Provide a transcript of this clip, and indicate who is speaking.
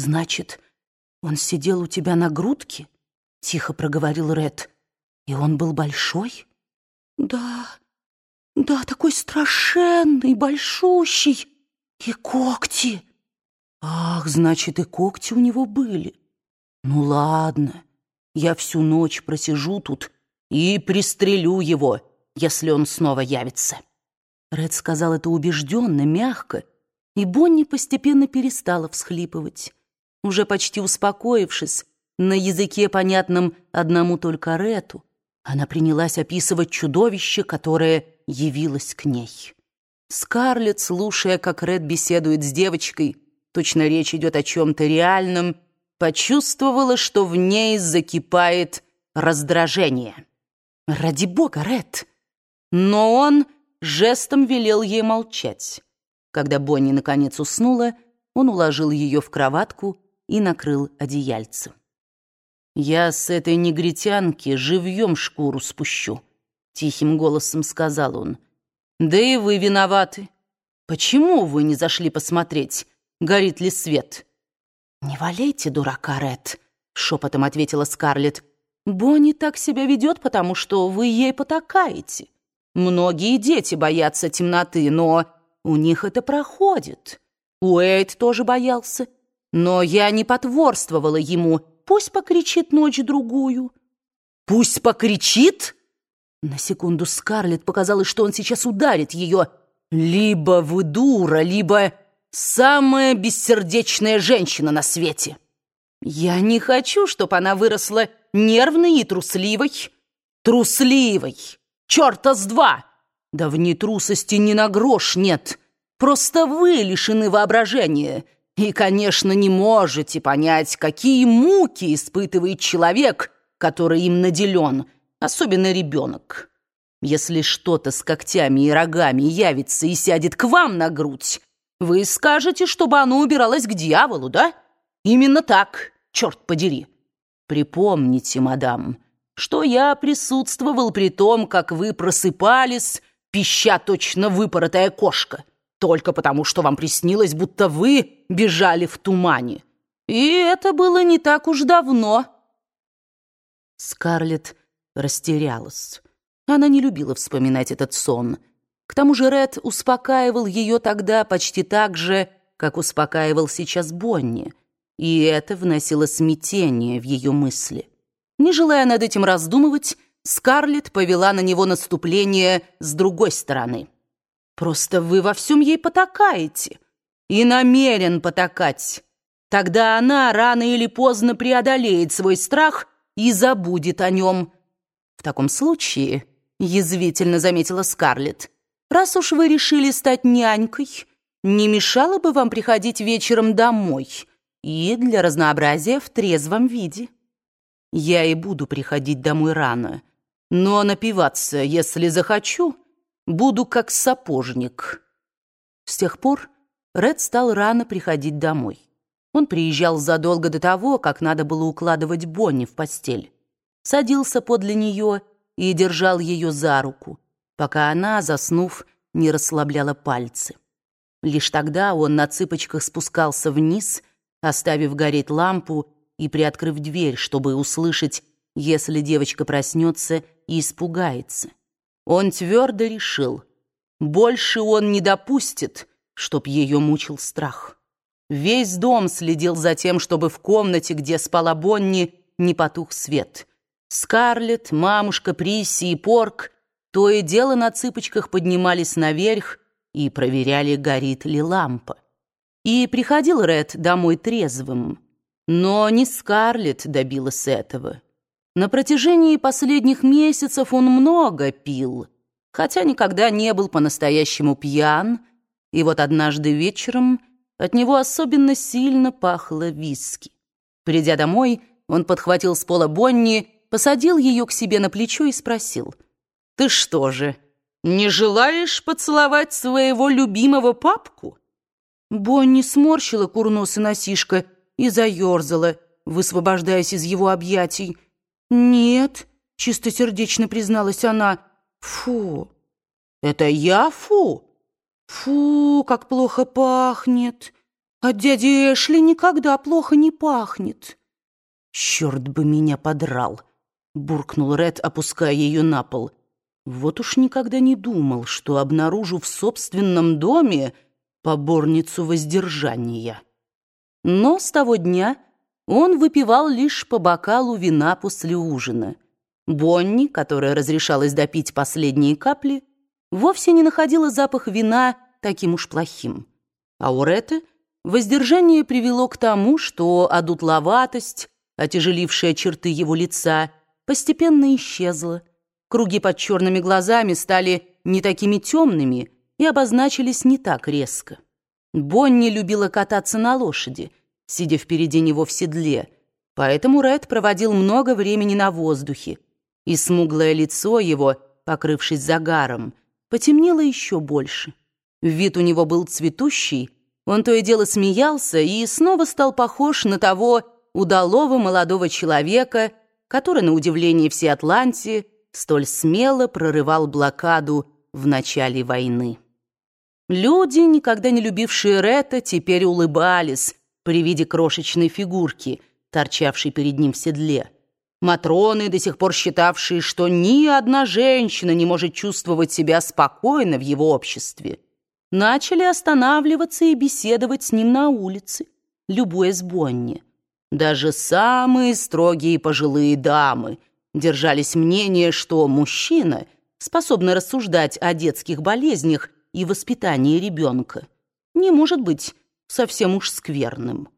Speaker 1: «Значит, он сидел у тебя на грудке?» — тихо проговорил Ред. «И он был большой?» «Да, да, такой страшенный, большущий. И когти!» «Ах, значит, и когти у него были. Ну ладно, я всю ночь просижу тут и пристрелю его, если он снова явится». Ред сказал это убежденно, мягко, и Бонни постепенно перестала всхлипывать. Уже почти успокоившись, на языке, понятном одному только Рету, она принялась описывать чудовище, которое явилось к ней. Скарлетт, слушая, как Ред беседует с девочкой, точно речь идет о чем-то реальном, почувствовала, что в ней закипает раздражение. «Ради бога, Ред!» Но он жестом велел ей молчать. Когда Бонни наконец уснула, он уложил ее в кроватку и накрыл одеяльцем. «Я с этой негритянки живьем шкуру спущу», — тихим голосом сказал он. «Да и вы виноваты. Почему вы не зашли посмотреть, горит ли свет?» «Не валяйте дурака, Ред», — шепотом ответила Скарлетт. «Бонни так себя ведет, потому что вы ей потакаете. Многие дети боятся темноты, но у них это проходит. Уэйд тоже боялся. Но я не потворствовала ему. Пусть покричит ночь-другую». «Пусть покричит?» На секунду Скарлетт показалось, что он сейчас ударит ее. «Либо вы дура, либо самая бессердечная женщина на свете. Я не хочу, чтобы она выросла нервной и трусливой. Трусливой! Черта с два! Да в ней трусости ни на грош нет. Просто вы лишены воображения. И, конечно, не можете понять, какие муки испытывает человек, который им наделен, особенно ребенок. Если что-то с когтями и рогами явится и сядет к вам на грудь, вы скажете, чтобы оно убиралось к дьяволу, да? Именно так, черт подери. Припомните, мадам, что я присутствовал при том, как вы просыпались, пища точно выпоротая кошка, только потому, что вам приснилось, будто вы бежали в тумане. И это было не так уж давно. Скарлетт растерялась. Она не любила вспоминать этот сон — к тому же Ред успокаивал ее тогда почти так же, как успокаивал сейчас Бонни, и это вносило смятение в ее мысли. Не желая над этим раздумывать, Скарлетт повела на него наступление с другой стороны. «Просто вы во всем ей потакаете и намерен потакать. Тогда она рано или поздно преодолеет свой страх и забудет о нем». «В таком случае», — язвительно заметила Скарлетт, Раз уж вы решили стать нянькой, не мешало бы вам приходить вечером домой и для разнообразия в трезвом виде. Я и буду приходить домой рано, но напиваться, если захочу, буду как сапожник. С тех пор Ред стал рано приходить домой. Он приезжал задолго до того, как надо было укладывать Бонни в постель. Садился подле нее и держал ее за руку пока она, заснув, не расслабляла пальцы. Лишь тогда он на цыпочках спускался вниз, оставив гореть лампу и приоткрыв дверь, чтобы услышать, если девочка проснется и испугается. Он твердо решил, больше он не допустит, чтоб ее мучил страх. Весь дом следил за тем, чтобы в комнате, где спала Бонни, не потух свет. Скарлетт, мамушка Присси и Порк то и дело на цыпочках поднимались наверх и проверяли, горит ли лампа. И приходил Ред домой трезвым. Но не Скарлетт добилась этого. На протяжении последних месяцев он много пил, хотя никогда не был по-настоящему пьян, и вот однажды вечером от него особенно сильно пахло виски. Придя домой, он подхватил с пола Бонни, посадил ее к себе на плечо и спросил — ты что же, не желаешь поцеловать своего любимого папку?» Бонни сморщила курносый носишка и заерзала, высвобождаясь из его объятий. «Нет», — чистосердечно призналась она, — «фу». «Это я фу?» «Фу, как плохо пахнет». От дяди Эшли никогда плохо не пахнет». «Черт бы меня подрал!» — буркнул Ред, опуская ее на пол. «Вот уж никогда не думал, что обнаружу в собственном доме поборницу воздержания». Но с того дня он выпивал лишь по бокалу вина после ужина. Бонни, которая разрешалась допить последние капли, вовсе не находила запах вина таким уж плохим. А у Ретты воздержание привело к тому, что одутловатость, отяжелившая черты его лица, постепенно исчезла. Круги под черными глазами стали не такими темными и обозначились не так резко. Бонни любила кататься на лошади, сидя впереди него в седле, поэтому Ред проводил много времени на воздухе, и смуглое лицо его, покрывшись загаром, потемнело еще больше. Вид у него был цветущий, он то и дело смеялся и снова стал похож на того удалого молодого человека, который, на удивление всей Атлантии, столь смело прорывал блокаду в начале войны. Люди, никогда не любившие Ретта, теперь улыбались при виде крошечной фигурки, торчавшей перед ним в седле. Матроны, до сих пор считавшие, что ни одна женщина не может чувствовать себя спокойно в его обществе, начали останавливаться и беседовать с ним на улице, любуясь Бонни. Даже самые строгие пожилые дамы держались мнения, что мужчина, способный рассуждать о детских болезнях, и воспитание ребенка не может быть совсем уж скверным.